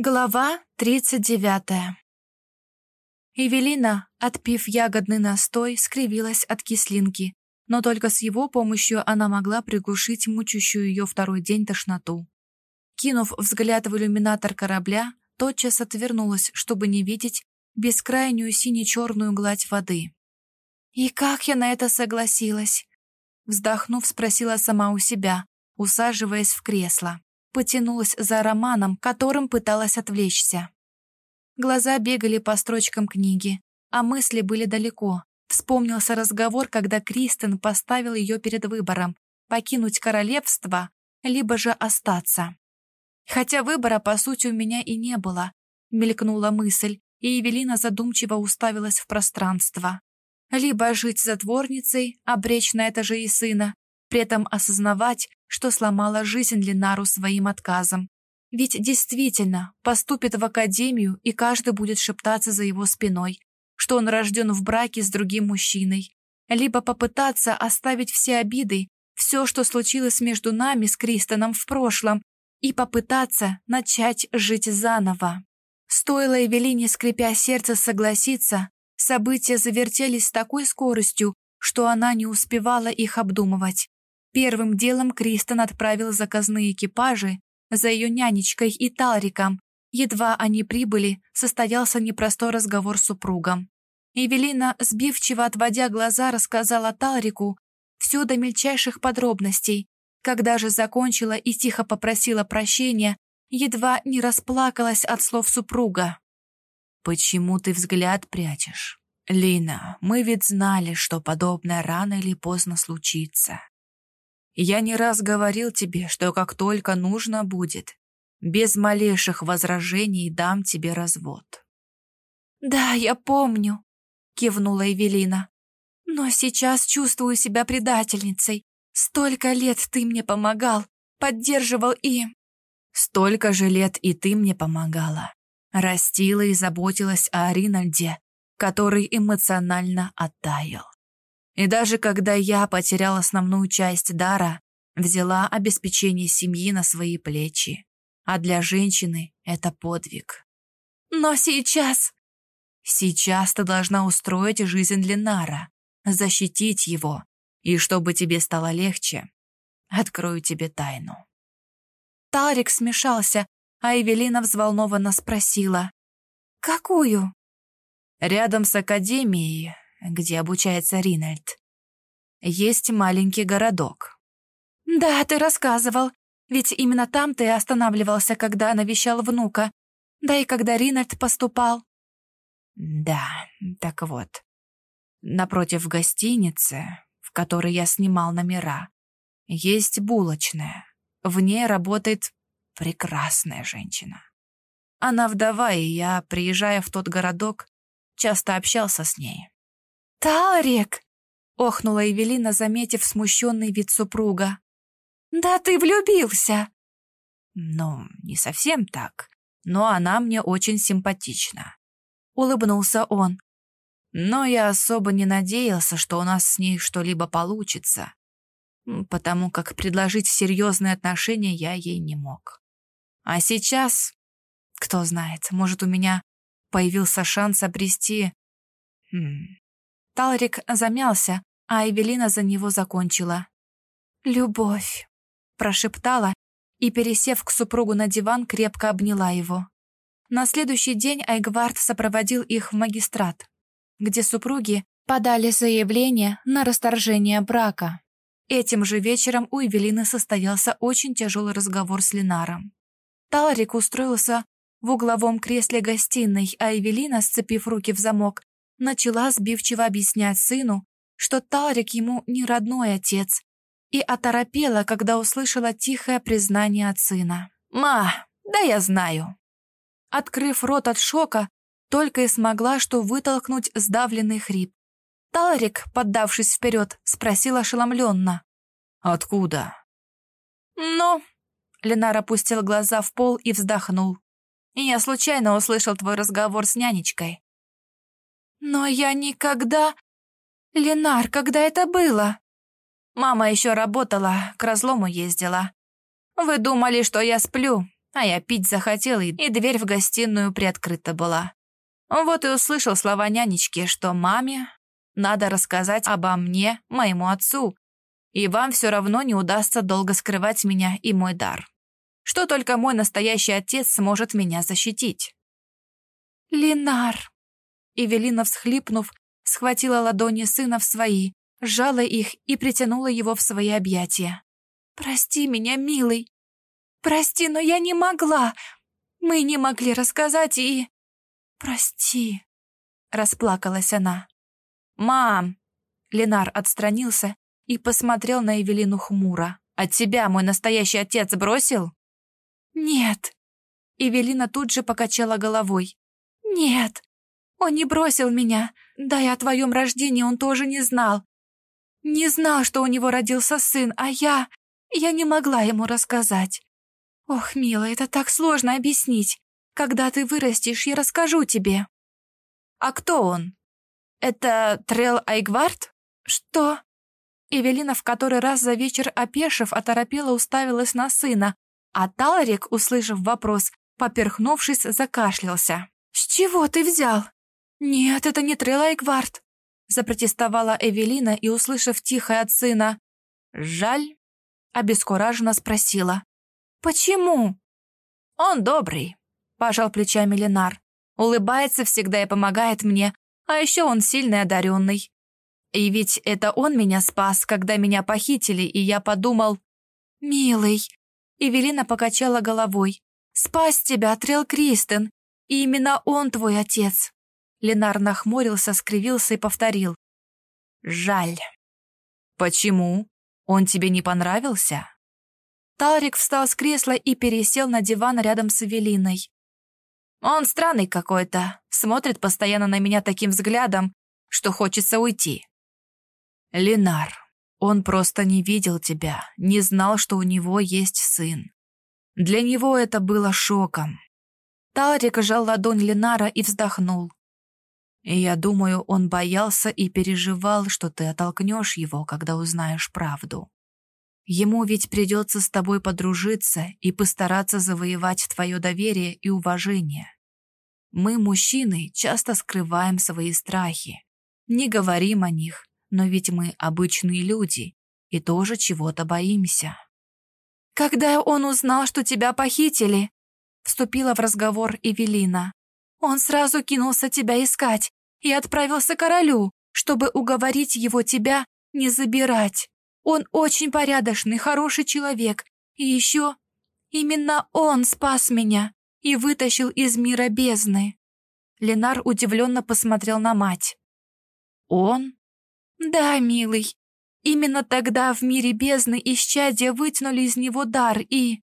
Глава 39 Эвелина, отпив ягодный настой, скривилась от кислинки, но только с его помощью она могла приглушить мучащую ее второй день тошноту. Кинув взгляд в иллюминатор корабля, тотчас отвернулась, чтобы не видеть бескрайнюю сине-черную гладь воды. «И как я на это согласилась?» Вздохнув, спросила сама у себя, усаживаясь в кресло потянулась за романом, которым пыталась отвлечься. Глаза бегали по строчкам книги, а мысли были далеко. Вспомнился разговор, когда Кристен поставил ее перед выбором – покинуть королевство, либо же остаться. Хотя выбора, по сути, у меня и не было, мелькнула мысль, и Евелина задумчиво уставилась в пространство. Либо жить затворницей, обречь на это же и сына, при этом осознавать, что сломала жизнь Ленару своим отказом. Ведь действительно поступит в академию, и каждый будет шептаться за его спиной, что он рожден в браке с другим мужчиной. Либо попытаться оставить все обиды, все, что случилось между нами с Кристоном в прошлом, и попытаться начать жить заново. Стоило Эвелине, скрипя сердце, согласиться, события завертелись с такой скоростью, что она не успевала их обдумывать. Первым делом Кристен отправил заказные экипажи за ее нянечкой и Талриком. Едва они прибыли, состоялся непростой разговор с супругом. Евелина, сбивчиво отводя глаза, рассказала Талрику все до мельчайших подробностей. Когда же закончила и тихо попросила прощения, едва не расплакалась от слов супруга. «Почему ты взгляд прячешь? Лина, мы ведь знали, что подобное рано или поздно случится. Я не раз говорил тебе, что как только нужно будет, без малейших возражений дам тебе развод». «Да, я помню», — кивнула Эвелина. «Но сейчас чувствую себя предательницей. Столько лет ты мне помогал, поддерживал и...» «Столько же лет и ты мне помогала. Растила и заботилась о Ринальде, который эмоционально оттаял. И даже когда я потерял основную часть дара, взяла обеспечение семьи на свои плечи. А для женщины это подвиг. Но сейчас... Сейчас ты должна устроить жизнь Ленара, защитить его, и чтобы тебе стало легче, открою тебе тайну. Тарик смешался, а Эвелина взволнованно спросила. «Какую?» Рядом с академией где обучается Ринальд, есть маленький городок. «Да, ты рассказывал. Ведь именно там ты останавливался, когда навещал внука. Да и когда Ринальд поступал». «Да, так вот. Напротив гостиницы, в которой я снимал номера, есть булочная. В ней работает прекрасная женщина. Она вдова, и я, приезжая в тот городок, часто общался с ней. «Тарик!» — охнула Эвелина, заметив смущенный вид супруга. «Да ты влюбился!» «Ну, не совсем так, но она мне очень симпатична», — улыбнулся он. «Но я особо не надеялся, что у нас с ней что-либо получится, потому как предложить серьезные отношения я ей не мог. А сейчас, кто знает, может, у меня появился шанс обрести... Талрик замялся, а Эвелина за него закончила. «Любовь», — прошептала и, пересев к супругу на диван, крепко обняла его. На следующий день Айгвард сопроводил их в магистрат, где супруги подали заявление на расторжение брака. Этим же вечером у Эвелины состоялся очень тяжелый разговор с Ленаром. Талрик устроился в угловом кресле гостиной, а Эвелина, сцепив руки в замок, начала сбивчиво объяснять сыну, что Тарик ему не родной отец, и оторопела, когда услышала тихое признание от сына. «Ма, да я знаю». Открыв рот от шока, только и смогла что вытолкнуть сдавленный хрип. Талрик, поддавшись вперед, спросил ошеломленно. «Откуда?» «Ну...» Ленар опустил глаза в пол и вздохнул. «Я случайно услышал твой разговор с нянечкой. «Но я никогда...» «Ленар, когда это было?» «Мама еще работала, к разлому ездила. Вы думали, что я сплю, а я пить захотел, и дверь в гостиную приоткрыта была. Вот и услышал слова нянечки, что маме надо рассказать обо мне моему отцу, и вам все равно не удастся долго скрывать меня и мой дар. Что только мой настоящий отец сможет меня защитить. «Линар!» Эвелина, всхлипнув, схватила ладони сына в свои, сжала их и притянула его в свои объятия. «Прости меня, милый! Прости, но я не могла! Мы не могли рассказать и...» «Прости!» — расплакалась она. «Мам!» Ленар отстранился и посмотрел на Эвелину хмуро. «От тебя мой настоящий отец бросил?» «Нет!» Эвелина тут же покачала головой. «Нет, он не бросил меня. Да и о твоем рождении он тоже не знал. Не знал, что у него родился сын, а я... Я не могла ему рассказать. Ох, милая, это так сложно объяснить. Когда ты вырастешь, я расскажу тебе. А кто он? Это Трел Айгвард? Что? Эвелина в который раз за вечер опешив, оторопела уставилась на сына, а Таларик, услышав вопрос, поперхнувшись, закашлялся. «С чего ты взял?» «Нет, это не Трел Айгвард», запротестовала Эвелина и, услышав тихо от сына «Жаль», обескураженно спросила. «Почему?» «Он добрый», — пожал плечами Ленар. «Улыбается всегда и помогает мне, а еще он сильный одаренный. И ведь это он меня спас, когда меня похитили, и я подумал...» «Милый», — Эвелина покачала головой, «спас тебя Трел Кристен, и именно он твой отец». Ленар нахмурился, скривился и повторил. «Жаль». «Почему? Он тебе не понравился?» Талрик встал с кресла и пересел на диван рядом с Эвелиной. «Он странный какой-то, смотрит постоянно на меня таким взглядом, что хочется уйти». «Ленар, он просто не видел тебя, не знал, что у него есть сын. Для него это было шоком». Талрик сжал ладонь Ленара и вздохнул. Я думаю, он боялся и переживал, что ты оттолкнешь его, когда узнаешь правду. Ему ведь придется с тобой подружиться и постараться завоевать твое доверие и уважение. Мы, мужчины, часто скрываем свои страхи, не говорим о них, но ведь мы обычные люди и тоже чего-то боимся. «Когда он узнал, что тебя похитили?» Вступила в разговор Эвелина. Он сразу кинулся тебя искать и отправился к королю, чтобы уговорить его тебя не забирать. Он очень порядочный, хороший человек. И еще именно он спас меня и вытащил из мира бездны. Ленар удивленно посмотрел на мать. «Он?» «Да, милый. Именно тогда в мире бездны исчадия вытянули из него дар и...»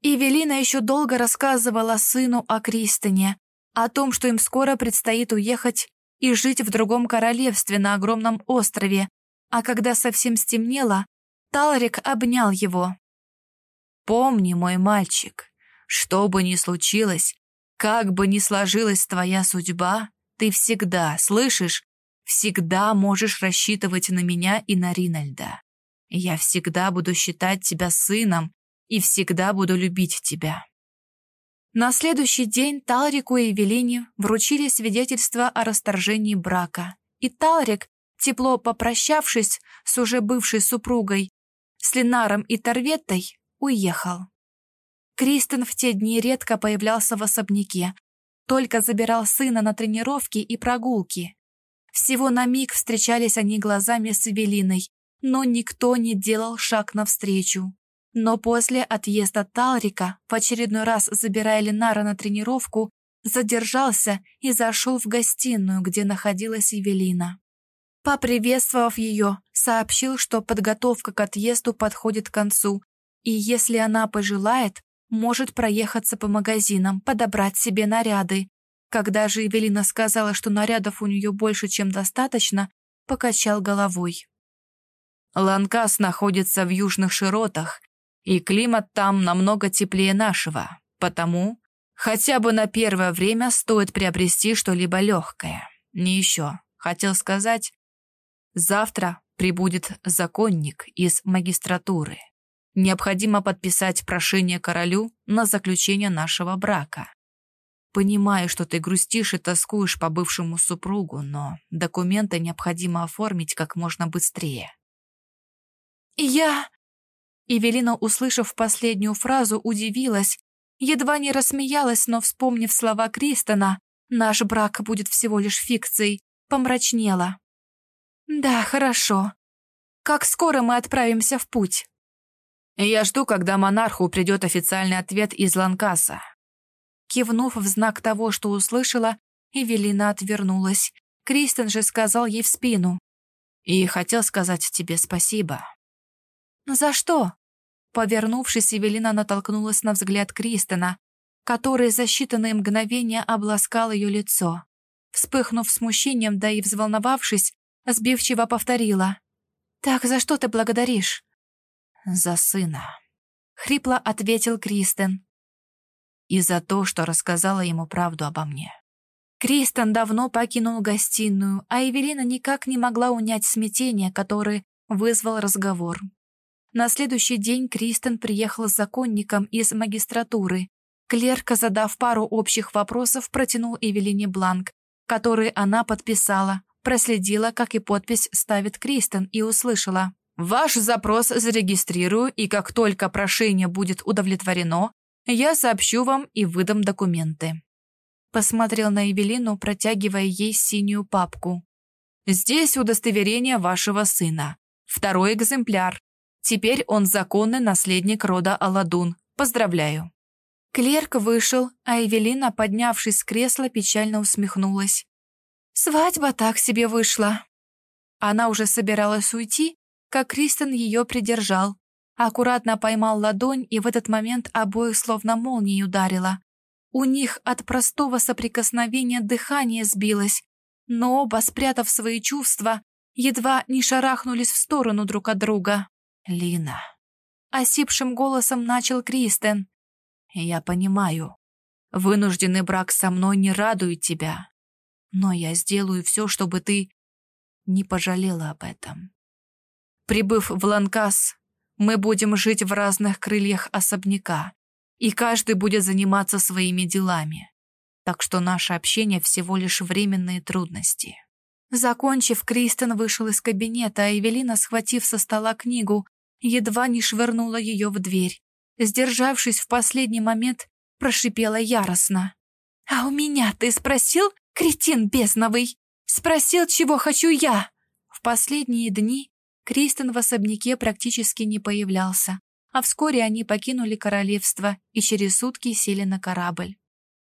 Евелина еще долго рассказывала сыну о Кристине, о том, что им скоро предстоит уехать и жить в другом королевстве на огромном острове, а когда совсем стемнело, Талрик обнял его. «Помни, мой мальчик, что бы ни случилось, как бы ни сложилась твоя судьба, ты всегда, слышишь, всегда можешь рассчитывать на меня и на Ринальда. Я всегда буду считать тебя сыном и всегда буду любить тебя». На следующий день Талрику и Эвелине вручили свидетельство о расторжении брака, и Талрик, тепло попрощавшись с уже бывшей супругой, с Ленаром и Торветтой, уехал. Кристен в те дни редко появлялся в особняке, только забирал сына на тренировки и прогулки. Всего на миг встречались они глазами с Эвелиной, но никто не делал шаг навстречу. Но после отъезда Талрика, в очередной раз забирая Ленара на тренировку, задержался и зашел в гостиную, где находилась Евелина. Поприветствовав ее, сообщил, что подготовка к отъезду подходит к концу, и если она пожелает, может проехаться по магазинам, подобрать себе наряды. Когда же Евелина сказала, что нарядов у нее больше, чем достаточно, покачал головой. Ланкас находится в южных широтах, и климат там намного теплее нашего, потому хотя бы на первое время стоит приобрести что-либо легкое. Не еще, хотел сказать, завтра прибудет законник из магистратуры. Необходимо подписать прошение королю на заключение нашего брака. Понимаю, что ты грустишь и тоскуешь по бывшему супругу, но документы необходимо оформить как можно быстрее. «Я...» Эвелина, услышав последнюю фразу, удивилась, едва не рассмеялась, но, вспомнив слова Кристона, «Наш брак будет всего лишь фикцией», помрачнела. «Да, хорошо. Как скоро мы отправимся в путь?» «Я жду, когда монарху придет официальный ответ из Ланкаса». Кивнув в знак того, что услышала, Эвелина отвернулась. Кристен же сказал ей в спину. «И хотел сказать тебе спасибо». «За что?» Повернувшись, Эвелина натолкнулась на взгляд Кристена, который за считанные мгновения обласкал ее лицо. Вспыхнув смущением, да и взволновавшись, сбивчиво повторила. «Так за что ты благодаришь?» «За сына», — хрипло ответил Кристен. «И за то, что рассказала ему правду обо мне». Кристен давно покинул гостиную, а Эвелина никак не могла унять смятение, которое вызвал разговор. На следующий день Кристен приехал с законником из магистратуры. Клерк, задав пару общих вопросов, протянул Эвелине бланк, который она подписала, проследила, как и подпись ставит Кристен, и услышала. «Ваш запрос зарегистрирую, и как только прошение будет удовлетворено, я сообщу вам и выдам документы». Посмотрел на Эвелину, протягивая ей синюю папку. «Здесь удостоверение вашего сына. Второй экземпляр. Теперь он законный наследник рода Аладун. Поздравляю». Клерк вышел, а Эвелина, поднявшись с кресла, печально усмехнулась. «Свадьба так себе вышла». Она уже собиралась уйти, как Кристен ее придержал. Аккуратно поймал ладонь, и в этот момент обоих словно молнией ударило. У них от простого соприкосновения дыхание сбилось, но оба, спрятав свои чувства, едва не шарахнулись в сторону друг от друга. «Лина», — осипшим голосом начал Кристен. «Я понимаю, вынужденный брак со мной не радует тебя, но я сделаю все, чтобы ты не пожалела об этом. Прибыв в Ланкас, мы будем жить в разных крыльях особняка, и каждый будет заниматься своими делами, так что наше общение всего лишь временные трудности». Закончив, Кристен вышел из кабинета, а Эвелина, схватив со стола книгу, едва не швырнула ее в дверь. Сдержавшись в последний момент, прошипела яростно. «А у меня ты спросил, кретин бездновый? Спросил, чего хочу я?» В последние дни Кристен в особняке практически не появлялся, а вскоре они покинули королевство и через сутки сели на корабль.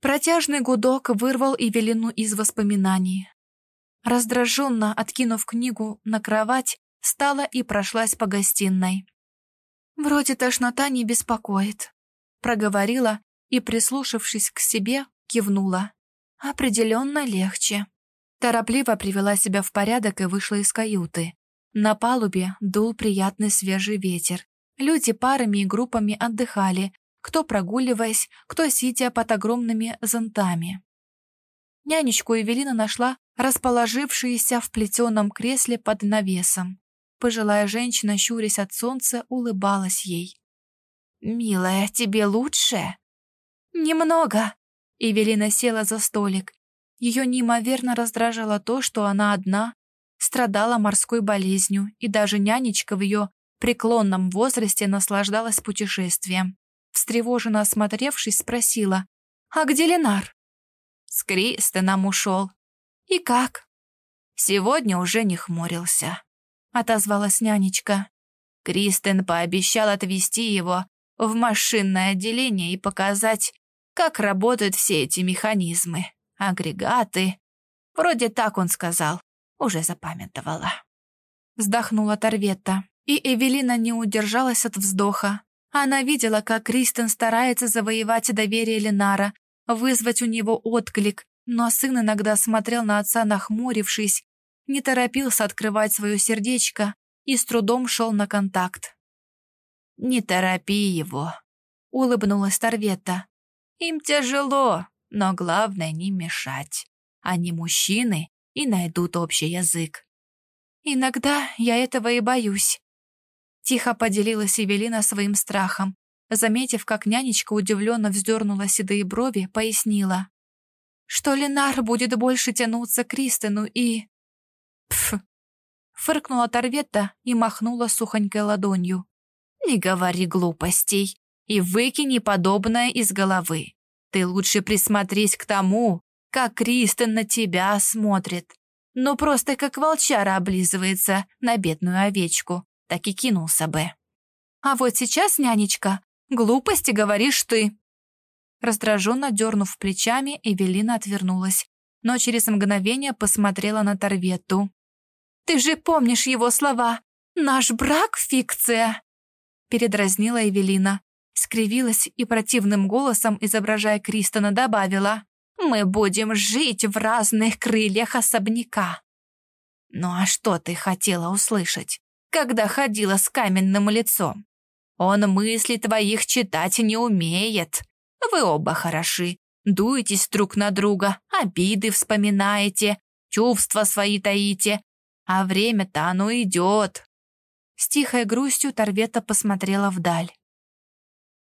Протяжный гудок вырвал Эвелину из воспоминаний. Раздраженно откинув книгу на кровать, встала и прошлась по гостиной. «Вроде тошнота не беспокоит», — проговорила и, прислушавшись к себе, кивнула. «Определенно легче». Торопливо привела себя в порядок и вышла из каюты. На палубе дул приятный свежий ветер. Люди парами и группами отдыхали, кто прогуливаясь, кто сидя под огромными зонтами. Нянечку Эвелина нашла расположившаяся в плетеном кресле под навесом. Пожилая женщина, щурясь от солнца, улыбалась ей. «Милая, тебе лучше?» «Немного». Эвелина села за столик. Ее неимоверно раздражало то, что она одна, страдала морской болезнью, и даже нянечка в ее преклонном возрасте наслаждалась путешествием. Встревоженно осмотревшись, спросила, «А где Ленар?» «С Кристеном ушел». «И как?» «Сегодня уже не хмурился». — отозвалась нянечка. Кристен пообещал отвезти его в машинное отделение и показать, как работают все эти механизмы, агрегаты. Вроде так он сказал, уже запамятовала. Вздохнула Торветта, и Эвелина не удержалась от вздоха. Она видела, как Кристен старается завоевать доверие Ленара, вызвать у него отклик, но сын иногда смотрел на отца, нахмурившись, не торопился открывать свое сердечко и с трудом шел на контакт. «Не торопи его», — улыбнулась Торветта. «Им тяжело, но главное не мешать. Они мужчины и найдут общий язык». «Иногда я этого и боюсь». Тихо поделилась Евелина своим страхом. Заметив, как нянечка удивленно вздернула седые брови, пояснила. Что Ленар будет больше тянуться к Ристену и... Пф! Фыркнула Торветта и махнула сухонькой ладонью. «Не говори глупостей и выкини подобное из головы. Ты лучше присмотрись к тому, как Кристен на тебя смотрит. Ну, просто как волчара облизывается на бедную овечку, так и кинулся бы. А вот сейчас, нянечка, глупости говоришь ты. Раздраженно дернув плечами, Эвелина отвернулась, но через мгновение посмотрела на Торветту. «Ты же помнишь его слова? Наш брак — фикция!» Передразнила Эвелина, скривилась и противным голосом, изображая Кристона, добавила мы будем жить в разных крыльях особняка. Ну а что ты хотела услышать, когда ходила с каменным лицом? Он мысли твоих читать не умеет. Вы оба хороши, дуетесь друг на друга, обиды вспоминаете, чувства свои таите, а время-то оно идет. С тихой грустью Торвета посмотрела вдаль.